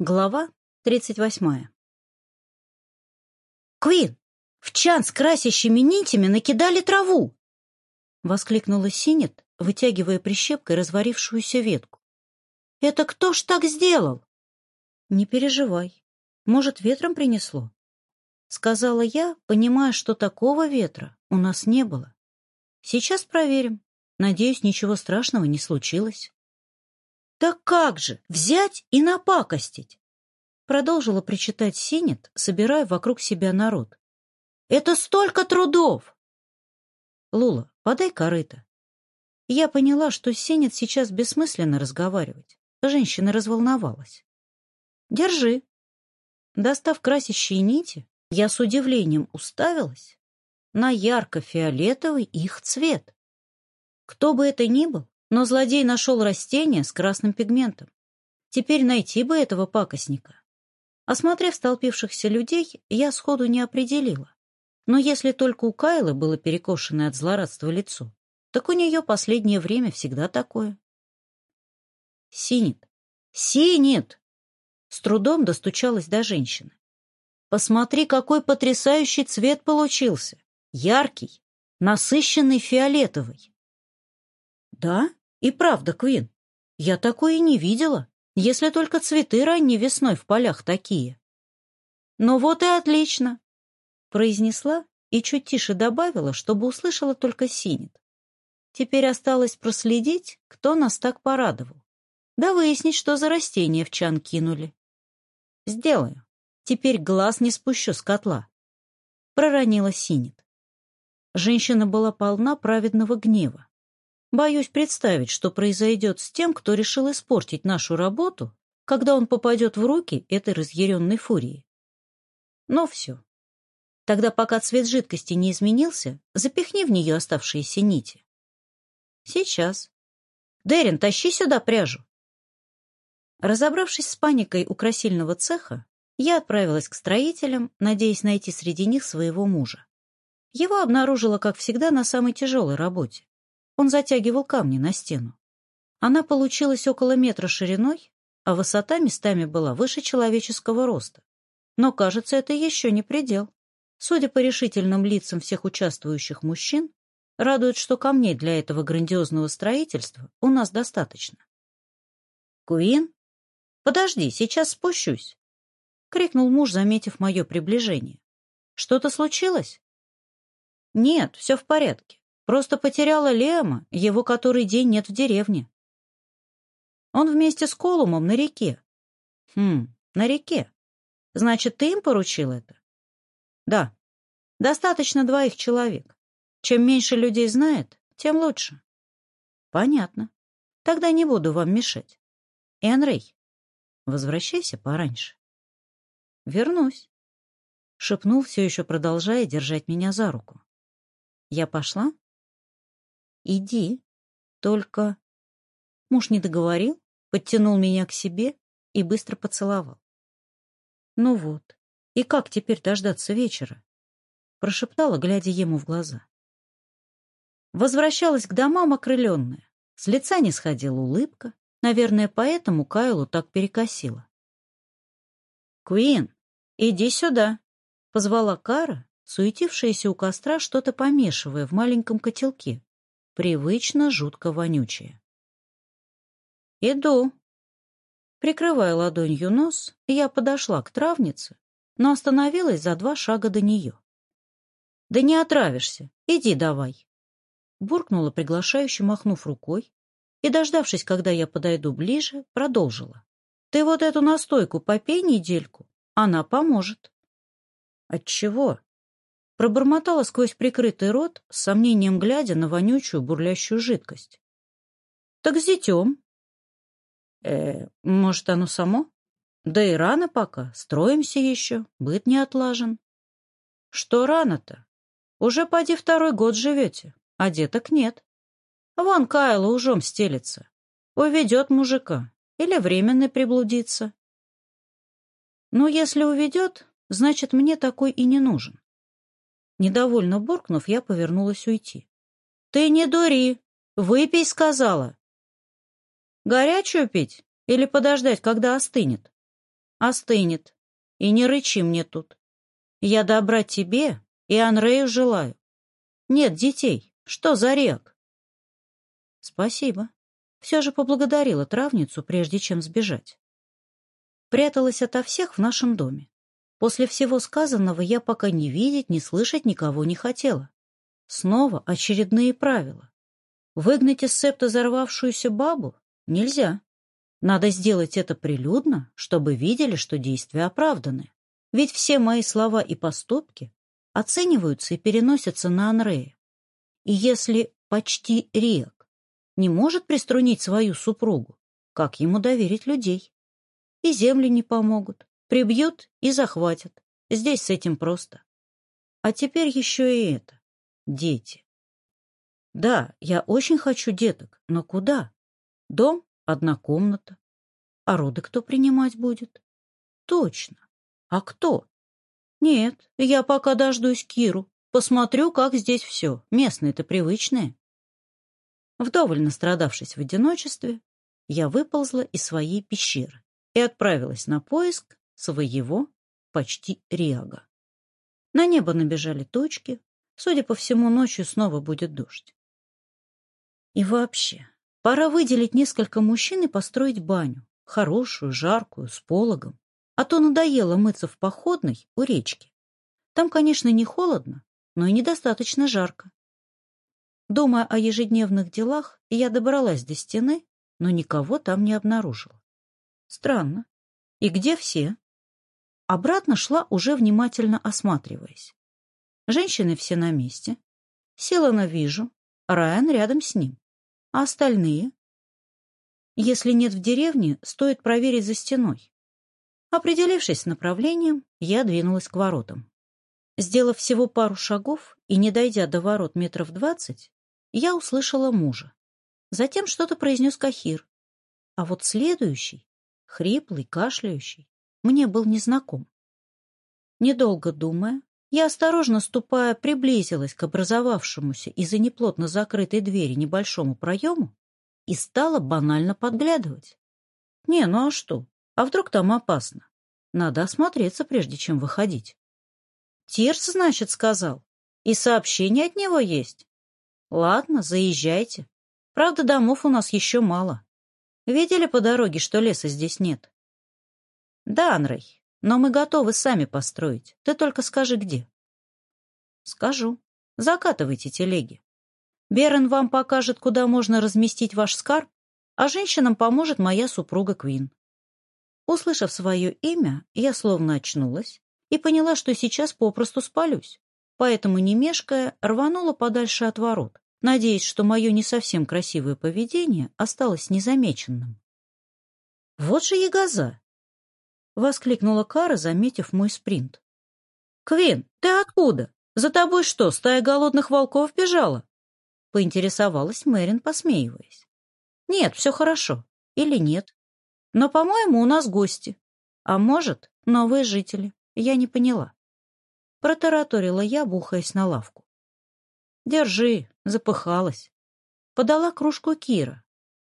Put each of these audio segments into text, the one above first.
Глава 38. «Квин, в чан с красящими нитями накидали траву!» — воскликнула Синет, вытягивая прищепкой разварившуюся ветку. «Это кто ж так сделал?» «Не переживай. Может, ветром принесло?» — сказала я, понимая, что такого ветра у нас не было. «Сейчас проверим. Надеюсь, ничего страшного не случилось». «Так как же? Взять и напакостить!» Продолжила причитать Синет, собирая вокруг себя народ. «Это столько трудов!» «Лула, подай корыто!» Я поняла, что Синет сейчас бессмысленно разговаривать. Женщина разволновалась. «Держи!» Достав красящие нити, я с удивлением уставилась на ярко-фиолетовый их цвет. Кто бы это ни был, но злодей нашел растение с красным пигментом. Теперь найти бы этого пакостника. Осмотрев столпившихся людей, я сходу не определила. Но если только у Кайлы было перекошенное от злорадства лицо, так у нее последнее время всегда такое. Синит. Синит! С трудом достучалась до женщины. Посмотри, какой потрясающий цвет получился. Яркий, насыщенный фиолетовый. Да? И правда, Квин, я такое не видела, если только цветы ранней весной в полях такие. Ну вот и отлично, произнесла и чуть тише добавила, чтобы услышала только синит. Теперь осталось проследить, кто нас так порадовал. Да выяснить, что за растения в чан кинули. Сделаю. Теперь глаз не спущу с котла. Проронила синит. Женщина была полна праведного гнева. Боюсь представить, что произойдет с тем, кто решил испортить нашу работу, когда он попадет в руки этой разъяренной фурии. Но все. Тогда, пока цвет жидкости не изменился, запихни в нее оставшиеся нити. Сейчас. Дерин, тащи сюда пряжу. Разобравшись с паникой у красильного цеха, я отправилась к строителям, надеясь найти среди них своего мужа. Его обнаружила, как всегда, на самой тяжелой работе. Он затягивал камни на стену. Она получилась около метра шириной, а высота местами была выше человеческого роста. Но, кажется, это еще не предел. Судя по решительным лицам всех участвующих мужчин, радует, что камней для этого грандиозного строительства у нас достаточно. «Куин? Подожди, сейчас спущусь!» — крикнул муж, заметив мое приближение. «Что-то случилось?» «Нет, все в порядке. Просто потеряла Лема, его который день нет в деревне. Он вместе с Колумом на реке. Хм, на реке. Значит, ты им поручил это? Да. Достаточно двоих человек. Чем меньше людей знает, тем лучше. Понятно. Тогда не буду вам мешать. Энрей, возвращайся пораньше. Вернусь. Шепнул, все еще продолжая держать меня за руку. Я пошла, Иди. Только... Муж не договорил, подтянул меня к себе и быстро поцеловал. Ну вот, и как теперь дождаться вечера? Прошептала, глядя ему в глаза. Возвращалась к домам окрыленная. С лица не сходила улыбка. Наверное, поэтому Кайлу так перекосила. «Куин, иди сюда!» — позвала Кара, суетившаяся у костра, что-то помешивая в маленьком котелке, привычно жутко вонючее. «Иду!» Прикрывая ладонью нос, я подошла к травнице, но остановилась за два шага до нее. «Да не отравишься! Иди давай!» Буркнула приглашающе, махнув рукой, и, дождавшись, когда я подойду ближе, продолжила. «Ты вот эту настойку попей недельку, она поможет». «Отчего?» Пробормотала сквозь прикрытый рот, с сомнением глядя на вонючую бурлящую жидкость. «Так с детем?» «Э, может, оно само? Да и рано пока, строимся еще, быт не отлажен». «Что рано-то? Уже поди второй год живете, а деток нет. Вон Кайла ужом стелится. уведет мужика или временно приблудится». «Ну, если уведет, значит, мне такой и не нужен. Недовольно буркнув, я повернулась уйти. «Ты не дури! Выпей!» — сказала. «Горячую пить или подождать, когда остынет?» «Остынет. И не рычи мне тут. Я добра тебе и Анрею желаю. Нет детей. Что за рек?» «Спасибо. Все же поблагодарила травницу, прежде чем сбежать. Пряталась ото всех в нашем доме. После всего сказанного я пока не видеть, не слышать никого не хотела. Снова очередные правила. Выгнать из септа взорвавшуюся бабу нельзя. Надо сделать это прилюдно, чтобы видели, что действия оправданы. Ведь все мои слова и поступки оцениваются и переносятся на Анрея. И если почти Риак не может приструнить свою супругу, как ему доверить людей? И земли не помогут, Прибьют и захватят. Здесь с этим просто. А теперь еще и это. Дети. Да, я очень хочу деток, но куда? Дом, одна комната. А роды кто принимать будет? Точно. А кто? Нет, я пока дождусь Киру. Посмотрю, как здесь все. Местные-то привычные. Вдоволь настрадавшись в одиночестве, я выползла из своей пещеры и отправилась на поиск своего, почти реага. На небо набежали точки, судя по всему, ночью снова будет дождь. И вообще, пора выделить несколько мужчин и построить баню, хорошую, жаркую, с пологом, а то надоело мыться в походной у речки. Там, конечно, не холодно, но и недостаточно жарко. Думая о ежедневных делах, я добралась до стены, но никого там не обнаружила. Странно. И где все? Обратно шла, уже внимательно осматриваясь. Женщины все на месте. Села на вижу, Райан рядом с ним. А остальные? Если нет в деревне, стоит проверить за стеной. Определившись с направлением, я двинулась к воротам. Сделав всего пару шагов и не дойдя до ворот метров двадцать, я услышала мужа. Затем что-то произнес Кахир. А вот следующий, хриплый, кашляющий, мне был незнаком. Недолго думая, я, осторожно ступая, приблизилась к образовавшемуся из-за неплотно закрытой двери небольшому проему и стала банально подглядывать. Не, ну а что? А вдруг там опасно? Надо осмотреться, прежде чем выходить. Тирс, значит, сказал. И сообщение от него есть. Ладно, заезжайте. Правда, домов у нас еще мало. Видели по дороге, что леса здесь нет? «Да, Анрей, но мы готовы сами построить. Ты только скажи, где». «Скажу. Закатывайте телеги. Берен вам покажет, куда можно разместить ваш скар, а женщинам поможет моя супруга Квин. Услышав свое имя, я словно очнулась и поняла, что сейчас попросту спалюсь, поэтому, не мешкая, рванула подальше от ворот, надеясь, что мое не совсем красивое поведение осталось незамеченным. Вот же ягоза! — воскликнула Кара, заметив мой спринт. «Квин, ты откуда? За тобой что, стая голодных волков бежала?» — поинтересовалась Мэрин, посмеиваясь. «Нет, все хорошо. Или нет. Но, по-моему, у нас гости. А может, новые жители. Я не поняла». Протараторила я, бухаясь на лавку. «Держи», — запыхалась. Подала кружку Кира,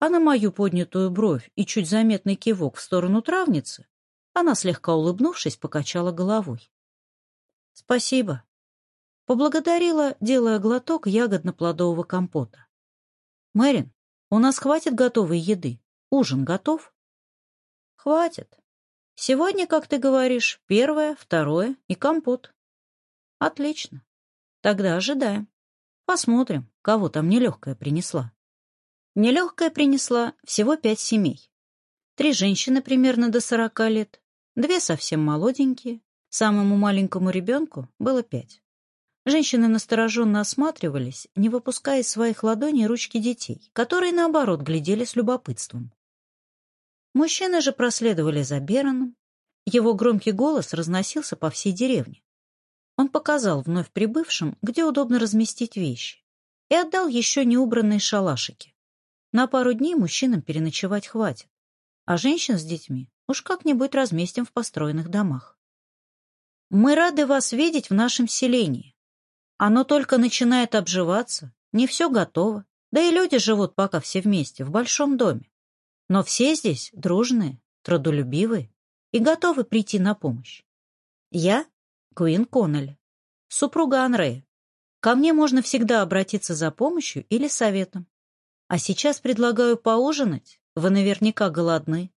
а на мою поднятую бровь и чуть заметный кивок в сторону травницы она, слегка улыбнувшись, покачала головой. «Спасибо». Поблагодарила, делая глоток ягодно-плодового компота. «Мэрин, у нас хватит готовой еды. Ужин готов?» «Хватит. Сегодня, как ты говоришь, первое, второе и компот». «Отлично. Тогда ожидаем. Посмотрим, кого там нелегкая принесла». Нелегкая принесла всего пять семей. Три женщины примерно до сорока лет, Две совсем молоденькие, самому маленькому ребенку было пять. Женщины настороженно осматривались, не выпуская из своих ладоней ручки детей, которые, наоборот, глядели с любопытством. Мужчины же проследовали за Бероном. Его громкий голос разносился по всей деревне. Он показал вновь прибывшим, где удобно разместить вещи, и отдал еще неубранные шалашики. На пару дней мужчинам переночевать хватит, а женщин с детьми Уж как-нибудь разместим в построенных домах. Мы рады вас видеть в нашем селении. Оно только начинает обживаться, не все готово, да и люди живут пока все вместе, в большом доме. Но все здесь дружные, трудолюбивые и готовы прийти на помощь. Я — Куин Коннель, супруга Анрея. Ко мне можно всегда обратиться за помощью или советом. А сейчас предлагаю поужинать, вы наверняка голодны.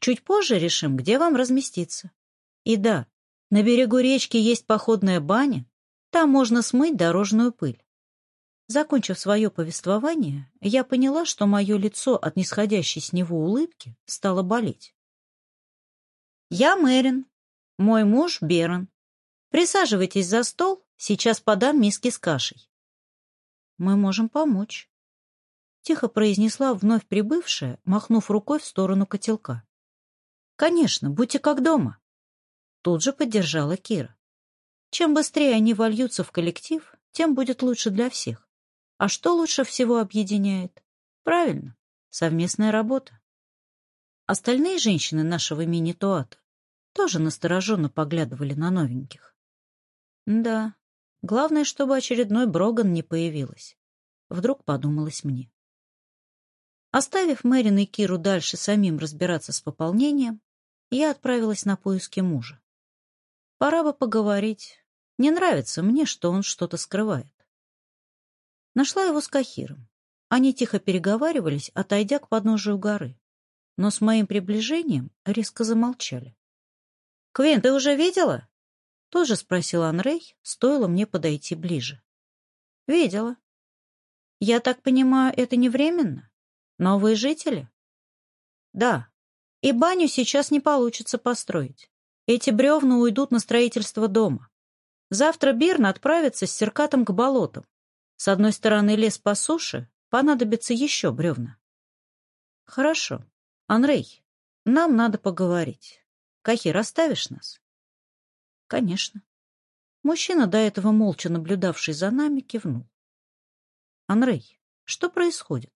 Чуть позже решим, где вам разместиться. И да, на берегу речки есть походная баня, там можно смыть дорожную пыль. Закончив свое повествование, я поняла, что мое лицо от нисходящей с него улыбки стало болеть. «Я Мэрин, мой муж Берон. Присаживайтесь за стол, сейчас подам миски с кашей». «Мы можем помочь», — тихо произнесла вновь прибывшая, махнув рукой в сторону котелка. Конечно, будьте как дома. Тут же поддержала Кира. Чем быстрее они вольются в коллектив, тем будет лучше для всех. А что лучше всего объединяет? Правильно, совместная работа. Остальные женщины нашего мини-туата тоже настороженно поглядывали на новеньких. Да, главное, чтобы очередной Броган не появилась. Вдруг подумалось мне. Оставив Мэрин и Киру дальше самим разбираться с пополнением, я отправилась на поиски мужа. Пора бы поговорить. Не нравится мне, что он что-то скрывает. Нашла его с Кахиром. Они тихо переговаривались, отойдя к подножию горы. Но с моим приближением резко замолчали. — Квин, ты уже видела? — тоже спросил Анрей, стоило мне подойти ближе. — Видела. — Я так понимаю, это не временно? Новые жители? — Да, и баню сейчас не получится построить. Эти бревна уйдут на строительство дома. Завтра Берн отправится с серкатом к болотам. С одной стороны лес по суше, понадобится еще бревна. Хорошо. Анрей, нам надо поговорить. Кахи, расставишь нас? Конечно. Мужчина, до этого молча наблюдавший за нами, кивнул. Анрей, что происходит?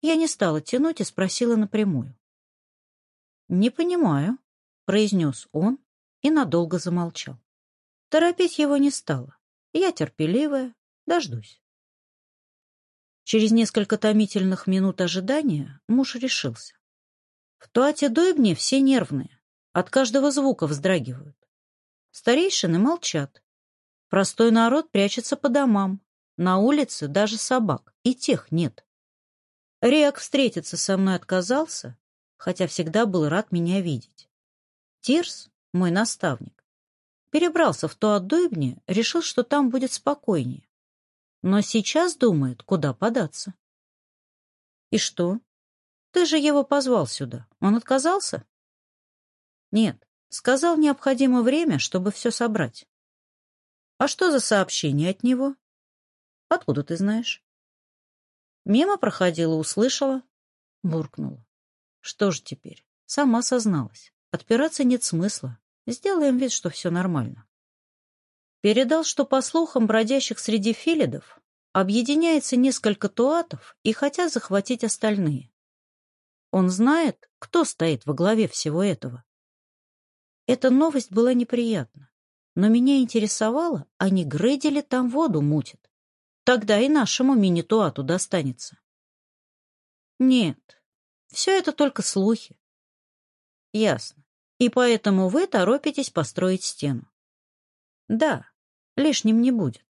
Я не стала тянуть и спросила напрямую. «Не понимаю», — произнес он и надолго замолчал. Торопить его не стало. Я терпеливая, дождусь. Через несколько томительных минут ожидания муж решился. В Туате Дойбне все нервные, от каждого звука вздрагивают. Старейшины молчат. Простой народ прячется по домам. На улице даже собак, и тех нет. Рек встретиться со мной отказался, хотя всегда был рад меня видеть. Тирс, мой наставник, перебрался в то Туадойбне, решил, что там будет спокойнее. Но сейчас думает, куда податься. И что? Ты же его позвал сюда. Он отказался? Нет, сказал необходимо время, чтобы все собрать. А что за сообщение от него? Откуда ты знаешь? Мимо проходила, услышала, буркнула. Что же теперь? Сама созналась. Отпираться нет смысла. Сделаем вид, что все нормально. Передал, что, по слухам бродящих среди филидов, объединяется несколько туатов и хотят захватить остальные. Он знает, кто стоит во главе всего этого. Эта новость была неприятна, но меня интересовало, а не Грейдели там воду мутят. Тогда и нашему мини-туату достанется. Нет, все это только слухи. Ясно. И поэтому вы торопитесь построить стену. Да, лишним не будет.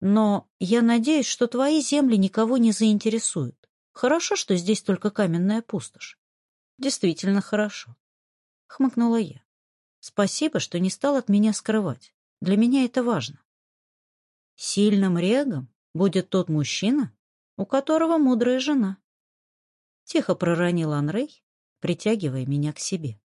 Но я надеюсь, что твои земли никого не заинтересуют. Хорошо, что здесь только каменная пустошь. Действительно хорошо. Хмыкнула я. Спасибо, что не стал от меня скрывать. Для меня это важно. Сильным регом будет тот мужчина, у которого мудрая жена. Тихо проронил Анрей, притягивая меня к себе.